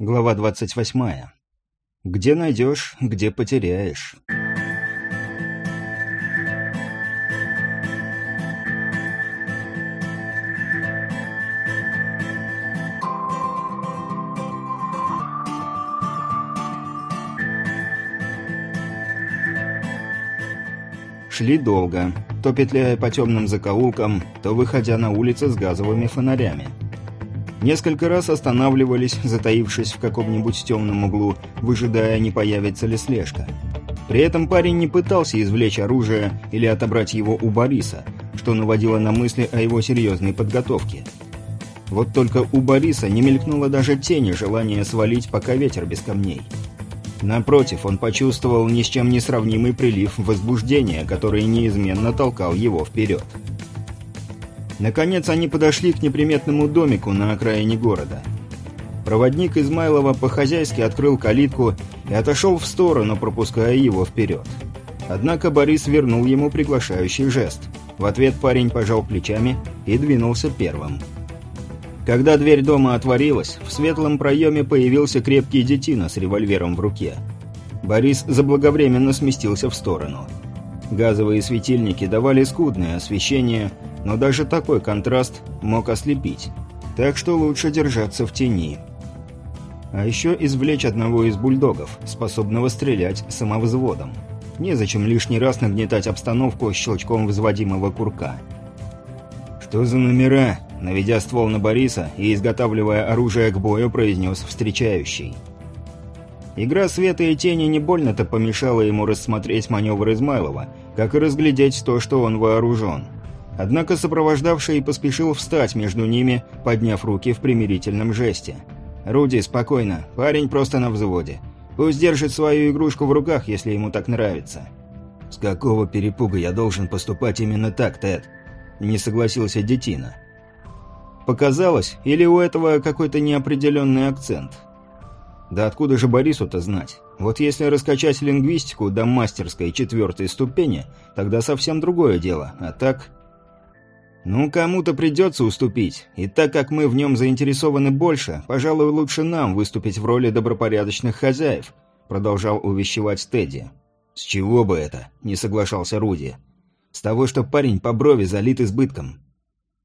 Глава 28. Где найдешь, где потеряешь. Шли долго, то петляя по темным закоулкам, то выходя на улицы с газовыми фонарями. Несколько раз останавливались, затаившись в каком-нибудь темном углу, выжидая, не появится ли слежка. При этом парень не пытался извлечь оружие или отобрать его у Бориса, что наводило на мысли о его серьезной подготовке. Вот только у Бориса не мелькнуло даже тени желания свалить, пока ветер без камней. Напротив, он почувствовал ни с чем не сравнимый прилив возбуждения, который неизменно толкал его вперед. Наконец они подошли к неприметному домику на окраине города. Проводник Измайлова по-хозяйски открыл калитку и отошел в сторону, пропуская его вперед. Однако Борис вернул ему приглашающий жест. В ответ парень пожал плечами и двинулся первым. Когда дверь дома отворилась, в светлом проеме появился крепкий детина с револьвером в руке. Борис заблаговременно сместился в сторону. Газовые светильники давали скудное освещение, но даже такой контраст мог ослепить, так что лучше держаться в тени. А еще извлечь одного из бульдогов, способного стрелять самовзводом. Незачем лишний раз нагнетать обстановку щелчком взводимого курка. «Что за номера?» – наведя ствол на Бориса и изготавливая оружие к бою, произнес встречающий. Игра света и тени не больно-то помешала ему рассмотреть маневр Измайлова, как и разглядеть то, что он вооружен. Однако сопровождавший поспешил встать между ними, подняв руки в примирительном жесте. «Руди, спокойно. Парень просто на взводе. Пусть держит свою игрушку в руках, если ему так нравится». «С какого перепуга я должен поступать именно так, Тед?» Не согласился Детина. Показалось, или у этого какой-то неопределенный акцент? Да откуда же Борису-то знать? Вот если раскачать лингвистику до мастерской четвертой ступени, тогда совсем другое дело. А так... «Ну, кому-то придется уступить, и так как мы в нем заинтересованы больше, пожалуй, лучше нам выступить в роли добропорядочных хозяев», продолжал увещевать Тедди. «С чего бы это?» – не соглашался Руди. «С того, что парень по брови залит избытком».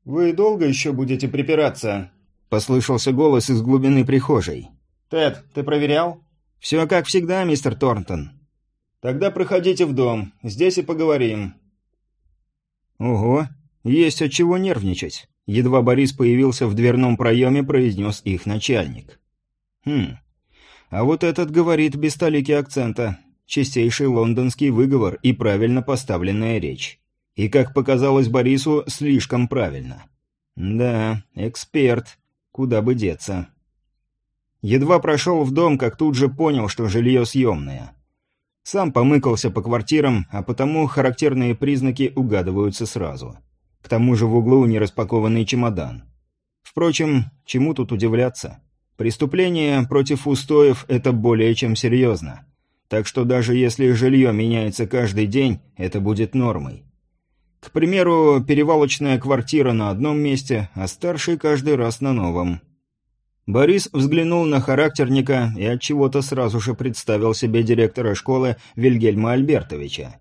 «Вы долго еще будете припираться?» – послышался голос из глубины прихожей. «Тед, ты проверял?» «Все как всегда, мистер Торнтон». «Тогда проходите в дом, здесь и поговорим». «Ого, есть от чего нервничать. Едва Борис появился в дверном проеме, произнес их начальник. Хм. А вот этот говорит без толики акцента. Чистейший лондонский выговор и правильно поставленная речь. И, как показалось Борису, слишком правильно. Да, эксперт. Куда бы деться. Едва прошел в дом, как тут же понял, что жилье съемное. Сам помыкался по квартирам, а потому характерные признаки угадываются сразу. К тому же в углу нераспакованный чемодан. Впрочем, чему тут удивляться? Преступление против устоев – это более чем серьезно. Так что даже если жилье меняется каждый день, это будет нормой. К примеру, перевалочная квартира на одном месте, а старший каждый раз на новом. Борис взглянул на характерника и от чего то сразу же представил себе директора школы Вильгельма Альбертовича.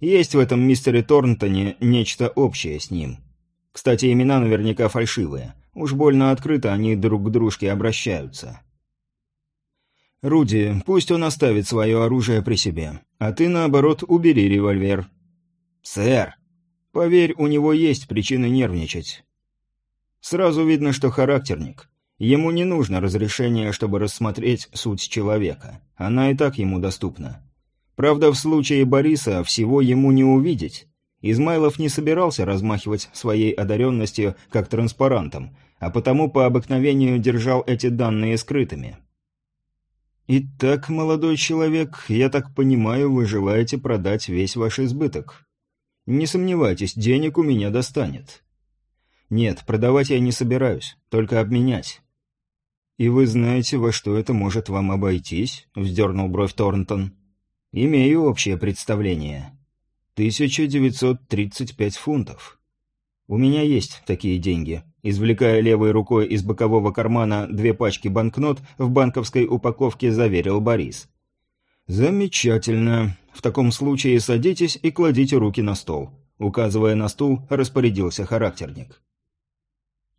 Есть в этом мистере Торнтоне нечто общее с ним. Кстати, имена наверняка фальшивые. Уж больно открыто они друг к дружке обращаются. «Руди, пусть он оставит свое оружие при себе, а ты, наоборот, убери револьвер». «Сэр!» «Поверь, у него есть причины нервничать». Сразу видно, что характерник. Ему не нужно разрешение, чтобы рассмотреть суть человека. Она и так ему доступна. Правда, в случае Бориса всего ему не увидеть. Измайлов не собирался размахивать своей одаренностью как транспарантом, а потому по обыкновению держал эти данные скрытыми. «Итак, молодой человек, я так понимаю, вы желаете продать весь ваш избыток. Не сомневайтесь, денег у меня достанет». «Нет, продавать я не собираюсь, только обменять». «И вы знаете, во что это может вам обойтись?» — вздернул бровь Торнтон. Имею общее представление. 1935 фунтов. У меня есть такие деньги. извлекая левой рукой из бокового кармана две пачки банкнот в банковской упаковке, заверил Борис. «Замечательно. В таком случае садитесь и кладите руки на стол», указывая на стул, распорядился характерник.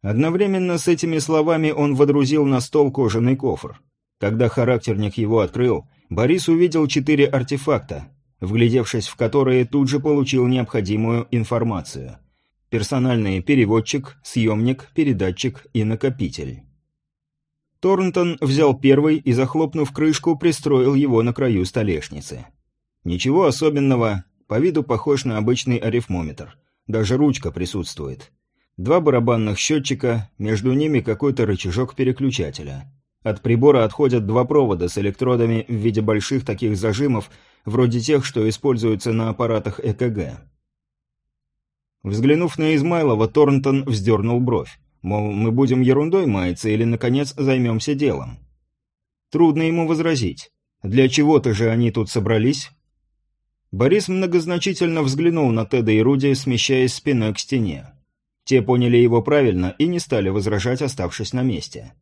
Одновременно с этими словами он водрузил на стол кожаный кофр. Когда характерник его открыл, Борис увидел четыре артефакта, вглядевшись в которые тут же получил необходимую информацию. Персональный переводчик, съемник, передатчик и накопитель. Торнтон взял первый и, захлопнув крышку, пристроил его на краю столешницы. Ничего особенного, по виду похож на обычный арифмометр. Даже ручка присутствует. Два барабанных счетчика, между ними какой-то рычажок переключателя. От прибора отходят два провода с электродами в виде больших таких зажимов, вроде тех, что используются на аппаратах ЭКГ. Взглянув на Измайлова, Торнтон вздернул бровь. Мол, мы будем ерундой маяться или, наконец, займемся делом. Трудно ему возразить. Для чего-то же они тут собрались. Борис многозначительно взглянул на Теда и Руди, смещаясь спиной к стене. Те поняли его правильно и не стали возражать, оставшись на месте.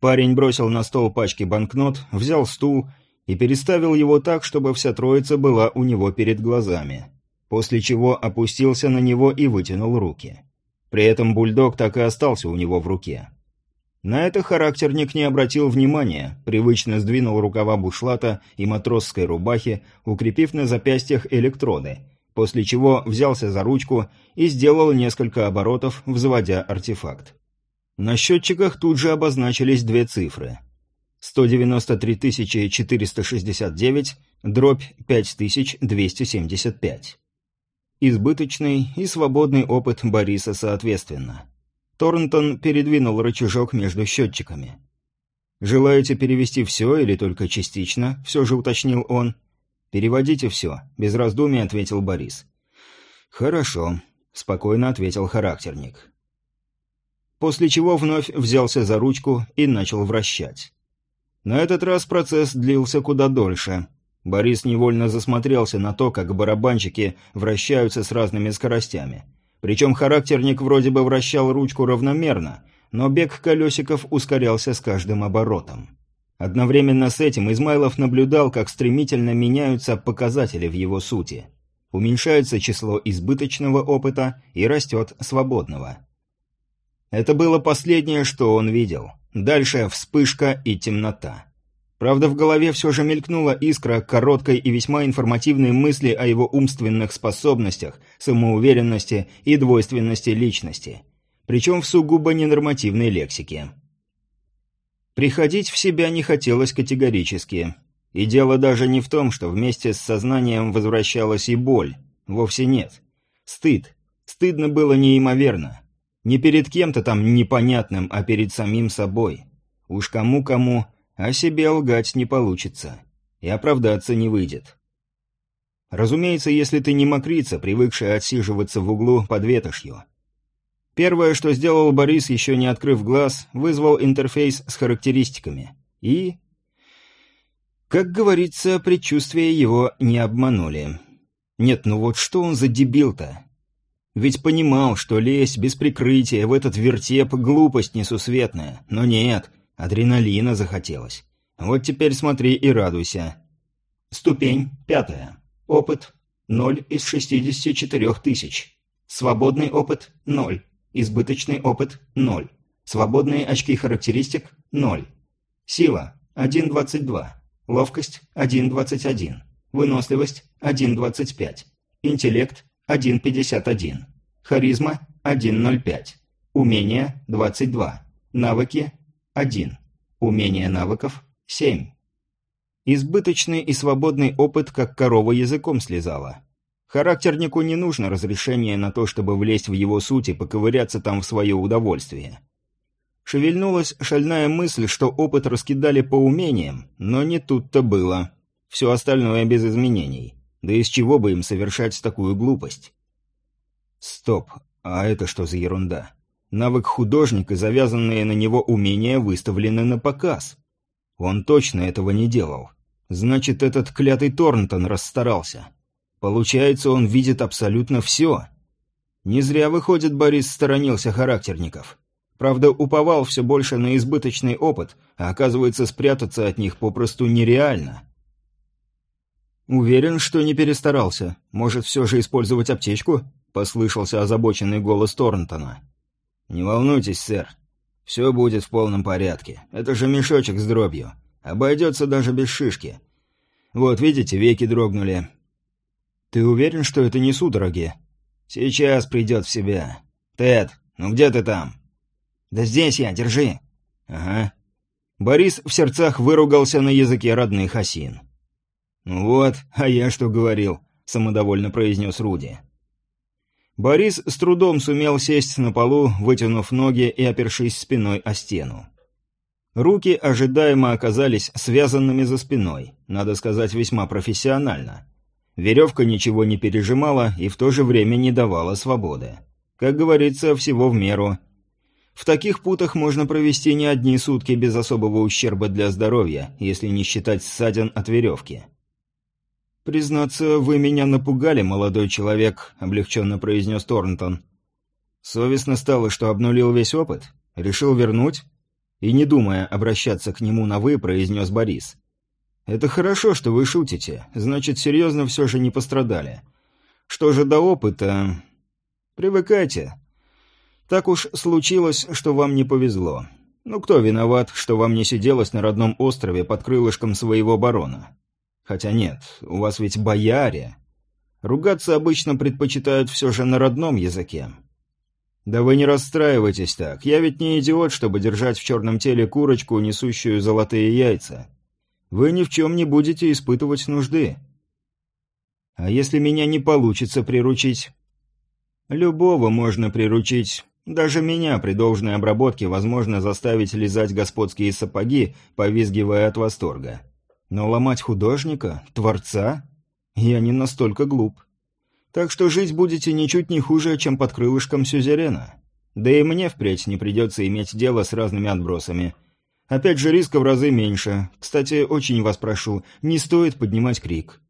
Парень бросил на стол пачки банкнот, взял стул и переставил его так, чтобы вся троица была у него перед глазами. После чего опустился на него и вытянул руки. При этом бульдог так и остался у него в руке. На это характерник не обратил внимания, привычно сдвинул рукава бушлата и матросской рубахи, укрепив на запястьях электроды, после чего взялся за ручку и сделал несколько оборотов, взводя артефакт. На счетчиках тут же обозначились две цифры – 193 469, дробь 5275. Избыточный и свободный опыт Бориса соответственно. Торнтон передвинул рычажок между счетчиками. «Желаете перевести все или только частично?» – все же уточнил он. «Переводите все», – без раздумий ответил Борис. «Хорошо», – спокойно ответил характерник. После чего вновь взялся за ручку и начал вращать. На этот раз процесс длился куда дольше. Борис невольно засмотрелся на то, как барабанщики вращаются с разными скоростями. Причем характерник вроде бы вращал ручку равномерно, но бег колесиков ускорялся с каждым оборотом. Одновременно с этим Измайлов наблюдал, как стремительно меняются показатели в его сути. Уменьшается число избыточного опыта и растет свободного. Это было последнее, что он видел. Дальше вспышка и темнота. Правда, в голове все же мелькнула искра короткой и весьма информативной мысли о его умственных способностях, самоуверенности и двойственности личности. Причем в сугубо ненормативной лексике. Приходить в себя не хотелось категорически. И дело даже не в том, что вместе с сознанием возвращалась и боль. Вовсе нет. Стыд. Стыдно было неимоверно. Не перед кем-то там непонятным, а перед самим собой. Уж кому-кому, а себе лгать не получится. И оправдаться не выйдет. Разумеется, если ты не мокрица, привыкшая отсиживаться в углу под ветошью. Первое, что сделал Борис, еще не открыв глаз, вызвал интерфейс с характеристиками. И... Как говорится, предчувствия его не обманули. Нет, ну вот что он за дебил-то? Ведь понимал, что лезть без прикрытия в этот вертеп – глупость несусветная. Но нет, адреналина захотелось. Вот теперь смотри и радуйся. Ступень пятая. Опыт – 0 из 64 тысяч. Свободный опыт – 0. Избыточный опыт – 0. Свободные очки характеристик – 0. Сила – 1.22. Ловкость – 1.21. Выносливость – 1.25. Интеллект 1.51. Харизма 1.05. Умения 22. Навыки 1. Умения навыков 7. Избыточный и свободный опыт, как корова языком слезала. Характернику не нужно разрешение на то, чтобы влезть в его суть и поковыряться там в свое удовольствие. Шевельнулась шальная мысль, что опыт раскидали по умениям, но не тут-то было. Все остальное без изменений. Да из чего бы им совершать такую глупость? Стоп, а это что за ерунда? Навык художника, завязанные на него умения, выставлены на показ. Он точно этого не делал. Значит, этот клятый Торнтон расстарался. Получается, он видит абсолютно все. Не зря, выходит, Борис сторонился характерников. Правда, уповал все больше на избыточный опыт, а оказывается, спрятаться от них попросту нереально. «Уверен, что не перестарался. Может, все же использовать аптечку?» — послышался озабоченный голос Торнтона. «Не волнуйтесь, сэр. Все будет в полном порядке. Это же мешочек с дробью. Обойдется даже без шишки. Вот, видите, веки дрогнули. Ты уверен, что это не судороги? Сейчас придет в себя. Тед, ну где ты там? Да здесь я, держи. Ага. Борис в сердцах выругался на языке родных осин. «Ну вот, а я что говорил», — самодовольно произнес Руди. Борис с трудом сумел сесть на полу, вытянув ноги и опершись спиной о стену. Руки ожидаемо оказались связанными за спиной, надо сказать, весьма профессионально. Веревка ничего не пережимала и в то же время не давала свободы. Как говорится, всего в меру. В таких путах можно провести не одни сутки без особого ущерба для здоровья, если не считать ссадин от веревки. «Признаться, вы меня напугали, молодой человек», — облегченно произнес Торнтон. «Совестно стало, что обнулил весь опыт? Решил вернуть?» И, не думая обращаться к нему на «вы», произнес Борис. «Это хорошо, что вы шутите. Значит, серьезно все же не пострадали. Что же до опыта? Привыкайте. Так уж случилось, что вам не повезло. Ну, кто виноват, что вам не сиделось на родном острове под крылышком своего барона? Хотя нет, у вас ведь бояре. Ругаться обычно предпочитают все же на родном языке. Да вы не расстраивайтесь так. Я ведь не идиот, чтобы держать в черном теле курочку, несущую золотые яйца. Вы ни в чем не будете испытывать нужды. А если меня не получится приручить? Любого можно приручить. Даже меня при должной обработке возможно заставить лизать господские сапоги, повизгивая от восторга. Но ломать художника, творца, я не настолько глуп. Так что жить будете ничуть не хуже, чем под крылышком сюзерена. Да и мне впредь не придется иметь дело с разными отбросами. Опять же, риска в разы меньше. Кстати, очень вас прошу, не стоит поднимать крик.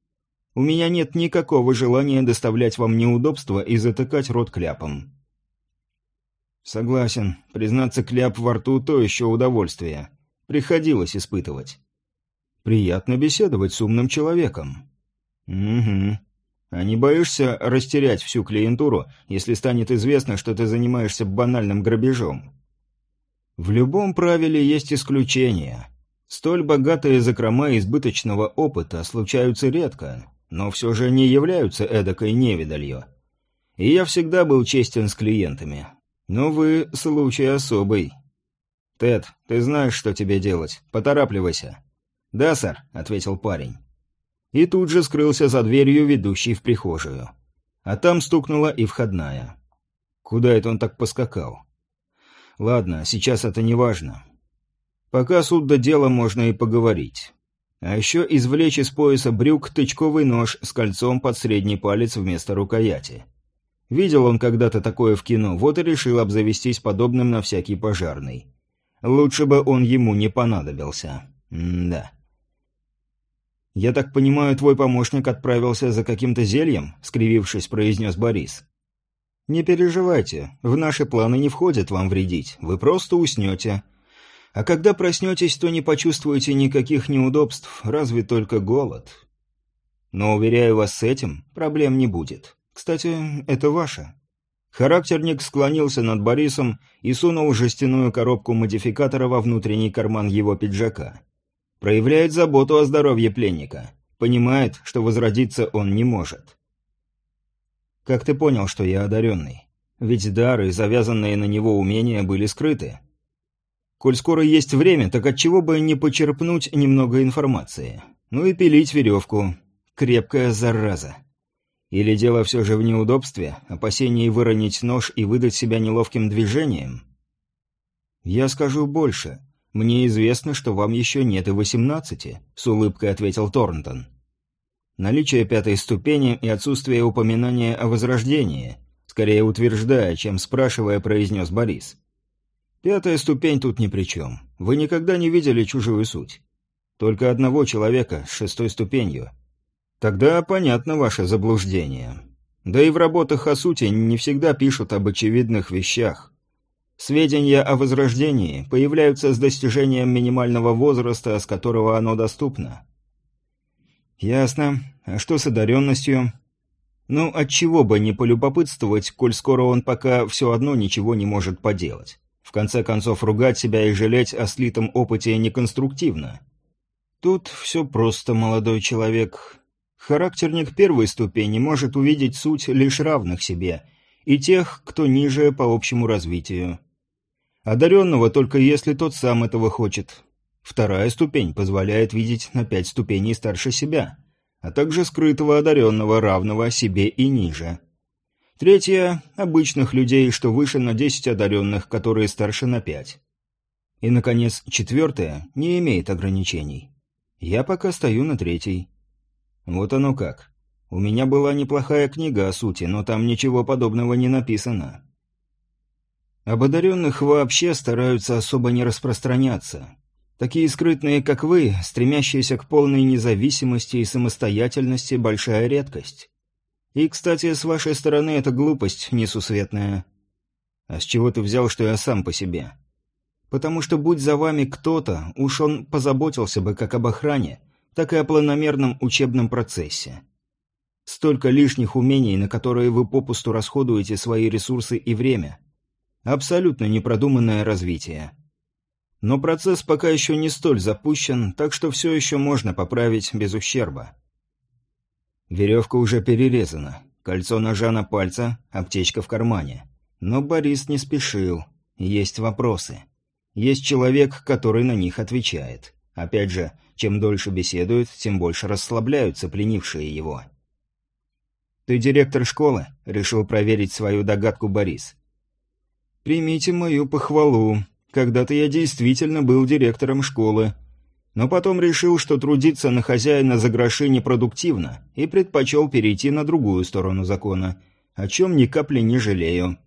У меня нет никакого желания доставлять вам неудобства и затыкать рот кляпом. Согласен. Признаться, кляп во рту – то еще удовольствие. Приходилось испытывать. Приятно беседовать с умным человеком. Угу. А не боишься растерять всю клиентуру, если станет известно, что ты занимаешься банальным грабежом? В любом правиле есть исключения. Столь богатые закрома избыточного опыта случаются редко, но все же не являются эдакой невидалью. И я всегда был честен с клиентами. Но вы случай особый. Тед, ты знаешь, что тебе делать. Поторапливайся. «Да, сэр», — ответил парень. И тут же скрылся за дверью, ведущей в прихожую. А там стукнула и входная. Куда это он так поскакал? Ладно, сейчас это не важно. Пока суд до дела можно и поговорить. А еще извлечь из пояса брюк тычковый нож с кольцом под средний палец вместо рукояти. Видел он когда-то такое в кино, вот и решил обзавестись подобным на всякий пожарный. Лучше бы он ему не понадобился. М да. «Я так понимаю, твой помощник отправился за каким-то зельем?» — скривившись, произнес Борис. «Не переживайте, в наши планы не входит вам вредить, вы просто уснете. А когда проснетесь, то не почувствуете никаких неудобств, разве только голод. Но, уверяю вас, с этим проблем не будет. Кстати, это ваше». Характерник склонился над Борисом и сунул жестяную коробку модификатора во внутренний карман его пиджака. Проявляет заботу о здоровье пленника. Понимает, что возродиться он не может. Как ты понял, что я одаренный? Ведь дары завязанные на него умения были скрыты. Коль скоро есть время, так отчего бы не почерпнуть немного информации? Ну и пилить веревку. Крепкая зараза. Или дело все же в неудобстве, опасении выронить нож и выдать себя неловким движением? Я скажу больше. «Мне известно, что вам еще нет и восемнадцати», — с улыбкой ответил Торнтон. Наличие пятой ступени и отсутствие упоминания о возрождении, скорее утверждая, чем спрашивая, произнес Борис. «Пятая ступень тут ни при чем. Вы никогда не видели чужую суть. Только одного человека с шестой ступенью. Тогда понятно ваше заблуждение. Да и в работах о сути не всегда пишут об очевидных вещах. Сведения о возрождении появляются с достижением минимального возраста, с которого оно доступно. Ясно. А что с одаренностью? Ну, отчего бы не полюбопытствовать, коль скоро он пока все одно ничего не может поделать. В конце концов, ругать себя и жалеть о слитом опыте неконструктивно. Тут все просто, молодой человек. Характерник первой ступени может увидеть суть лишь равных себе и тех, кто ниже по общему развитию. Одаренного только если тот сам этого хочет. Вторая ступень позволяет видеть на пять ступеней старше себя, а также скрытого одаренного, равного себе и ниже. Третья – обычных людей, что выше на десять одаренных, которые старше на пять. И, наконец, четвертая не имеет ограничений. Я пока стою на третьей. Вот оно как. У меня была неплохая книга о сути, но там ничего подобного не написано. Об одаренных вообще стараются особо не распространяться. Такие скрытные, как вы, стремящиеся к полной независимости и самостоятельности – большая редкость. И, кстати, с вашей стороны это глупость несусветная. А с чего ты взял, что я сам по себе? Потому что, будь за вами кто-то, уж он позаботился бы как об охране, так и о планомерном учебном процессе. Столько лишних умений, на которые вы попусту расходуете свои ресурсы и время. Абсолютно непродуманное развитие. Но процесс пока еще не столь запущен, так что все еще можно поправить без ущерба. Веревка уже перерезана, кольцо ножа на пальце, аптечка в кармане. Но Борис не спешил. Есть вопросы. Есть человек, который на них отвечает. Опять же, чем дольше беседуют, тем больше расслабляются пленившие его. «Ты директор школы?» — решил проверить свою догадку Борис. «Примите мою похвалу. Когда-то я действительно был директором школы. Но потом решил, что трудиться на хозяина за гроши непродуктивно, и предпочел перейти на другую сторону закона, о чем ни капли не жалею».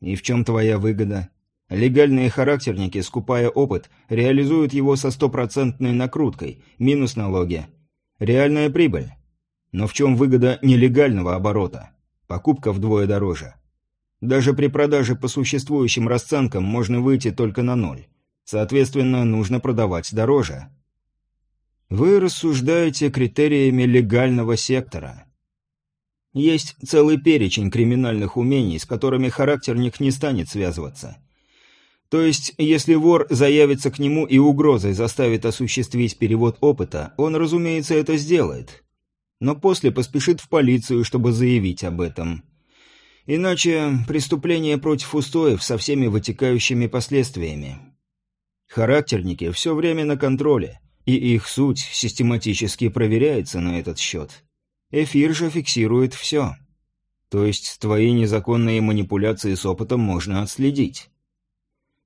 «И в чем твоя выгода?» Легальные характерники, скупая опыт, реализуют его со стопроцентной накруткой, минус налоги. Реальная прибыль. Но в чем выгода нелегального оборота? Покупка вдвое дороже. Даже при продаже по существующим расценкам можно выйти только на ноль. Соответственно, нужно продавать дороже. Вы рассуждаете критериями легального сектора. Есть целый перечень криминальных умений, с которыми характерник не станет связываться. То есть, если вор заявится к нему и угрозой заставит осуществить перевод опыта, он, разумеется, это сделает. Но после поспешит в полицию, чтобы заявить об этом. Иначе преступление против устоев со всеми вытекающими последствиями. Характерники все время на контроле, и их суть систематически проверяется на этот счет. Эфир же фиксирует все. То есть твои незаконные манипуляции с опытом можно отследить.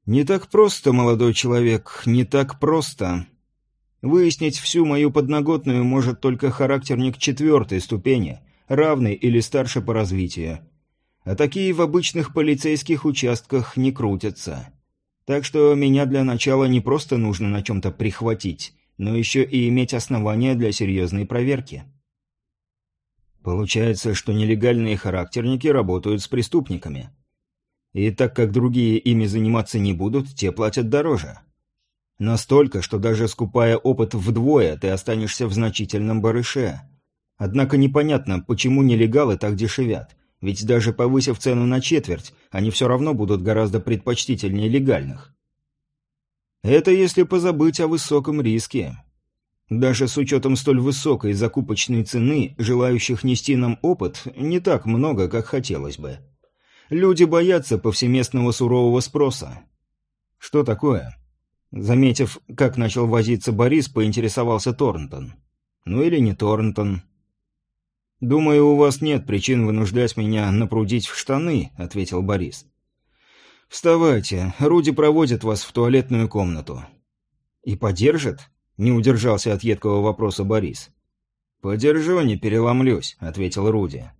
«Не так просто, молодой человек, не так просто. Выяснить всю мою подноготную может только характерник четвертой ступени, равный или старше по развитию. А такие в обычных полицейских участках не крутятся. Так что меня для начала не просто нужно на чем-то прихватить, но еще и иметь основания для серьезной проверки». Получается, что нелегальные характерники работают с преступниками. И так как другие ими заниматься не будут, те платят дороже. Настолько, что даже скупая опыт вдвое, ты останешься в значительном барыше. Однако непонятно, почему нелегалы так дешевят. Ведь даже повысив цену на четверть, они все равно будут гораздо предпочтительнее легальных. Это если позабыть о высоком риске. Даже с учетом столь высокой закупочной цены, желающих нести нам опыт, не так много, как хотелось бы. Люди боятся повсеместного сурового спроса. Что такое? Заметив, как начал возиться Борис, поинтересовался Торнтон. Ну или не Торнтон. «Думаю, у вас нет причин вынуждать меня напрудить в штаны», — ответил Борис. «Вставайте, Руди проводит вас в туалетную комнату». «И подержит?» — не удержался от едкого вопроса Борис. «Подержу, не переломлюсь», — ответил Руди.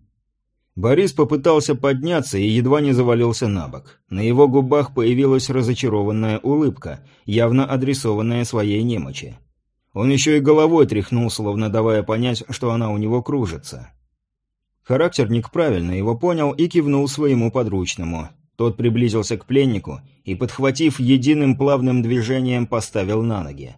Борис попытался подняться и едва не завалился на бок. На его губах появилась разочарованная улыбка, явно адресованная своей немочи. Он еще и головой тряхнул, словно давая понять, что она у него кружится. Характерник правильно его понял и кивнул своему подручному. Тот приблизился к пленнику и, подхватив единым плавным движением, поставил на ноги.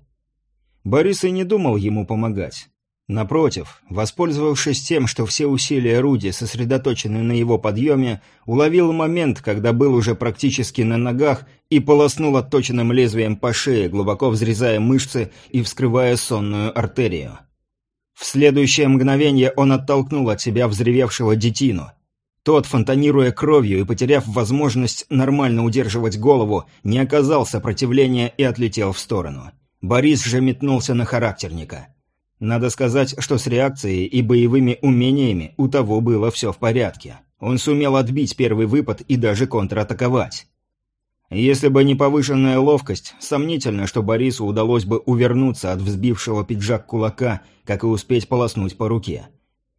Борис и не думал ему помогать. Напротив, воспользовавшись тем, что все усилия Руди сосредоточены на его подъеме, уловил момент, когда был уже практически на ногах и полоснул отточенным лезвием по шее, глубоко взрезая мышцы и вскрывая сонную артерию. В следующее мгновение он оттолкнул от себя взревевшего детину. Тот, фонтанируя кровью и потеряв возможность нормально удерживать голову, не оказал сопротивления и отлетел в сторону. Борис же метнулся на характерника. Надо сказать, что с реакцией и боевыми умениями у того было все в порядке. Он сумел отбить первый выпад и даже контратаковать. Если бы не повышенная ловкость, сомнительно, что Борису удалось бы увернуться от взбившего пиджак кулака, как и успеть полоснуть по руке.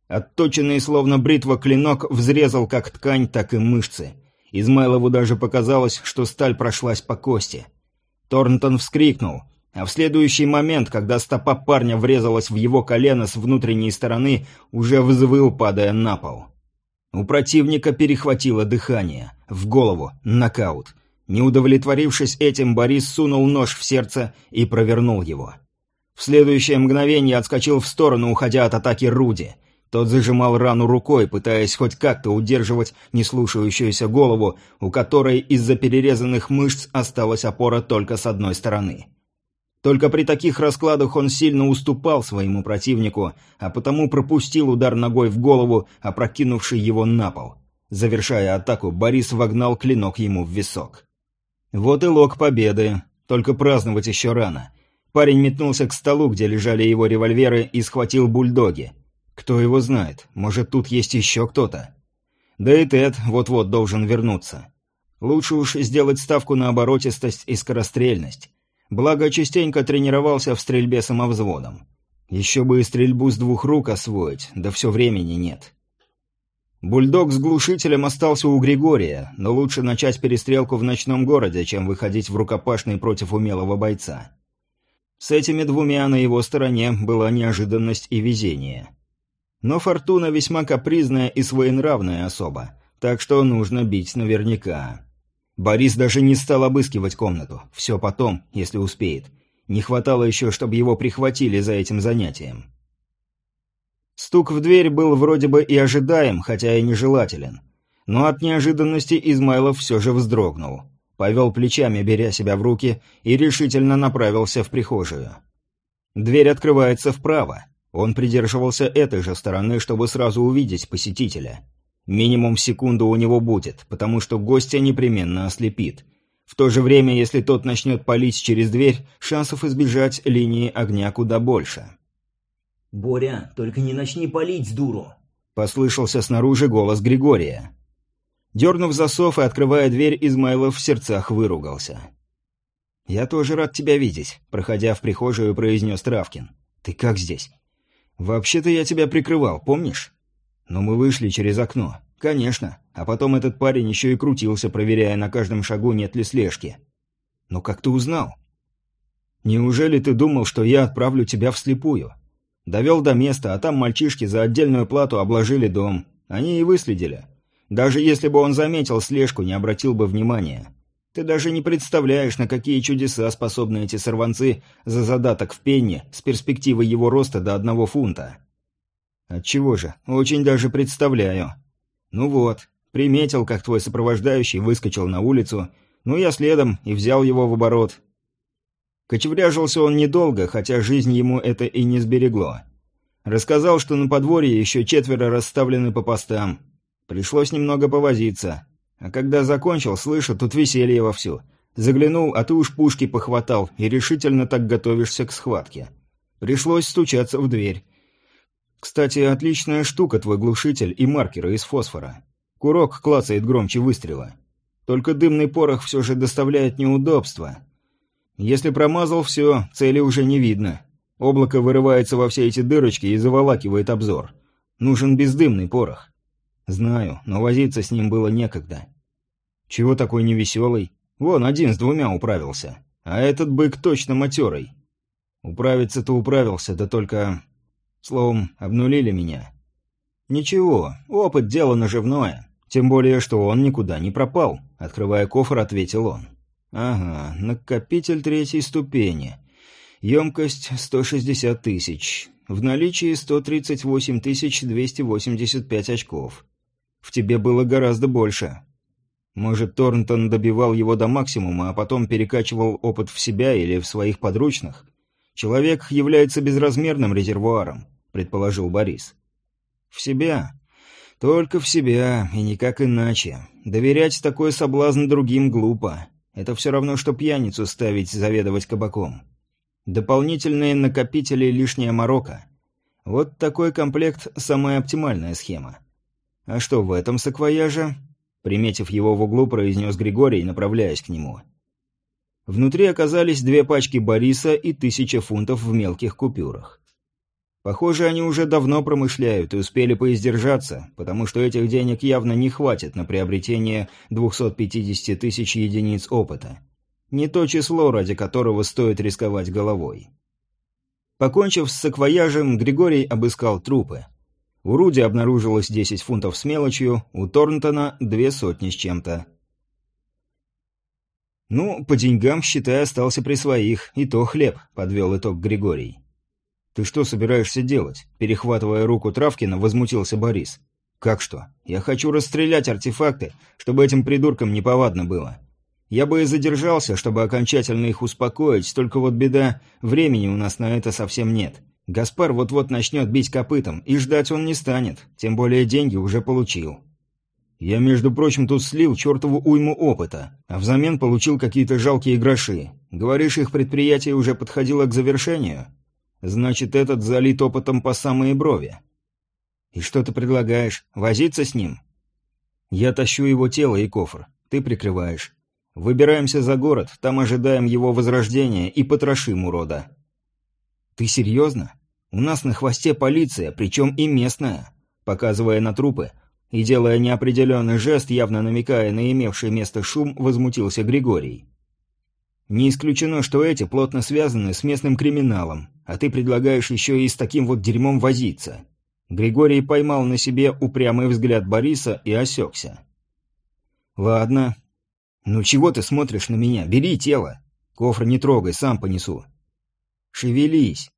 Отточенный словно бритва клинок взрезал как ткань, так и мышцы. Измайлову даже показалось, что сталь прошлась по кости. Торнтон вскрикнул – а в следующий момент, когда стопа парня врезалась в его колено с внутренней стороны, уже взвыл, падая на пол. У противника перехватило дыхание. В голову. Нокаут. Не удовлетворившись этим, Борис сунул нож в сердце и провернул его. В следующее мгновение отскочил в сторону, уходя от атаки Руди. Тот зажимал рану рукой, пытаясь хоть как-то удерживать неслушающуюся голову, у которой из-за перерезанных мышц осталась опора только с одной стороны. Только при таких раскладах он сильно уступал своему противнику, а потому пропустил удар ногой в голову, опрокинувший его на пол. Завершая атаку, Борис вогнал клинок ему в висок. Вот и лог победы. Только праздновать еще рано. Парень метнулся к столу, где лежали его револьверы, и схватил бульдоги. Кто его знает, может, тут есть еще кто-то. Да и Тед вот-вот должен вернуться. Лучше уж сделать ставку на оборотистость и скорострельность. Благо, частенько тренировался в стрельбе самовзводом. Еще бы и стрельбу с двух рук освоить, да все времени нет. Бульдог с глушителем остался у Григория, но лучше начать перестрелку в ночном городе, чем выходить в рукопашный против умелого бойца. С этими двумя на его стороне была неожиданность и везение. Но Фортуна весьма капризная и своенравная особа, так что нужно бить наверняка. Борис даже не стал обыскивать комнату. Все потом, если успеет. Не хватало еще, чтобы его прихватили за этим занятием. Стук в дверь был вроде бы и ожидаем, хотя и нежелателен. Но от неожиданности Измайлов все же вздрогнул. Повел плечами, беря себя в руки, и решительно направился в прихожую. Дверь открывается вправо. Он придерживался этой же стороны, чтобы сразу увидеть посетителя. Минимум секунду у него будет, потому что гостя непременно ослепит. В то же время, если тот начнет палить через дверь, шансов избежать линии огня куда больше. «Боря, только не начни палить дуру!» — послышался снаружи голос Григория. Дернув засов и открывая дверь, Измайлов в сердцах выругался. «Я тоже рад тебя видеть», — проходя в прихожую, произнес Травкин. «Ты как здесь?» «Вообще-то я тебя прикрывал, помнишь?» Но мы вышли через окно. Конечно. А потом этот парень еще и крутился, проверяя на каждом шагу, нет ли слежки. Но как ты узнал? Неужели ты думал, что я отправлю тебя вслепую? Довел до места, а там мальчишки за отдельную плату обложили дом. Они и выследили. Даже если бы он заметил слежку, не обратил бы внимания. Ты даже не представляешь, на какие чудеса способны эти сорванцы за задаток в пенне с перспективой его роста до одного фунта. Отчего же? Очень даже представляю. Ну вот, приметил, как твой сопровождающий выскочил на улицу, ну я следом и взял его в оборот. Кочевряжился он недолго, хотя жизнь ему это и не сберегло. Рассказал, что на подворье еще четверо расставлены по постам. Пришлось немного повозиться. А когда закончил, слышу, тут веселье вовсю. Заглянул, а ты уж пушки похватал и решительно так готовишься к схватке. Пришлось стучаться в дверь. Кстати, отличная штука твой глушитель и маркеры из фосфора. Курок клацает громче выстрела. Только дымный порох все же доставляет неудобства. Если промазал все, цели уже не видно. Облако вырывается во все эти дырочки и заволакивает обзор. Нужен бездымный порох. Знаю, но возиться с ним было некогда. Чего такой невеселый? Вон, один с двумя управился. А этот бык точно матерый. Управиться-то управился, да только... Словом, обнулили меня. «Ничего, опыт – дело наживное. Тем более, что он никуда не пропал», – открывая кофр, ответил он. «Ага, накопитель третьей ступени. Емкость 160 тысяч. В наличии 138 285 очков. В тебе было гораздо больше. Может, Торнтон добивал его до максимума, а потом перекачивал опыт в себя или в своих подручных? Человек является безразмерным резервуаром, предположил Борис. В себя. Только в себя, и никак иначе. Доверять такой соблазн другим глупо. Это все равно, что пьяницу ставить заведовать кабаком. Дополнительные накопители – лишняя морока. Вот такой комплект – самая оптимальная схема. А что в этом саквояже? Приметив его в углу, произнес Григорий, направляясь к нему. Внутри оказались две пачки Бориса и тысяча фунтов в мелких купюрах. Похоже, они уже давно промышляют и успели поиздержаться, потому что этих денег явно не хватит на приобретение 250 тысяч единиц опыта. Не то число, ради которого стоит рисковать головой. Покончив с саквояжем, Григорий обыскал трупы. У Руди обнаружилось 10 фунтов с мелочью, у Торнтона две сотни с чем-то. «Ну, по деньгам, считай, остался при своих, и то хлеб», — подвел итог Григорий. «Ты что собираешься делать?» Перехватывая руку Травкина, возмутился Борис. «Как что? Я хочу расстрелять артефакты, чтобы этим придуркам неповадно было. Я бы и задержался, чтобы окончательно их успокоить, только вот беда, времени у нас на это совсем нет. Гаспар вот-вот начнет бить копытом, и ждать он не станет, тем более деньги уже получил». «Я, между прочим, тут слил чертову уйму опыта, а взамен получил какие-то жалкие гроши. Говоришь, их предприятие уже подходило к завершению?» Значит, этот залит опытом по самые брови. И что ты предлагаешь? Возиться с ним? Я тащу его тело и кофр. Ты прикрываешь. Выбираемся за город, там ожидаем его возрождения и потрошим урода. Ты серьезно? У нас на хвосте полиция, причем и местная. Показывая на трупы и делая неопределенный жест, явно намекая на имевший место шум, возмутился Григорий. Не исключено, что эти плотно связаны с местным криминалом, а ты предлагаешь еще и с таким вот дерьмом возиться». Григорий поймал на себе упрямый взгляд Бориса и осекся. «Ладно. Ну чего ты смотришь на меня? Бери тело. Кофр не трогай, сам понесу». «Шевелись.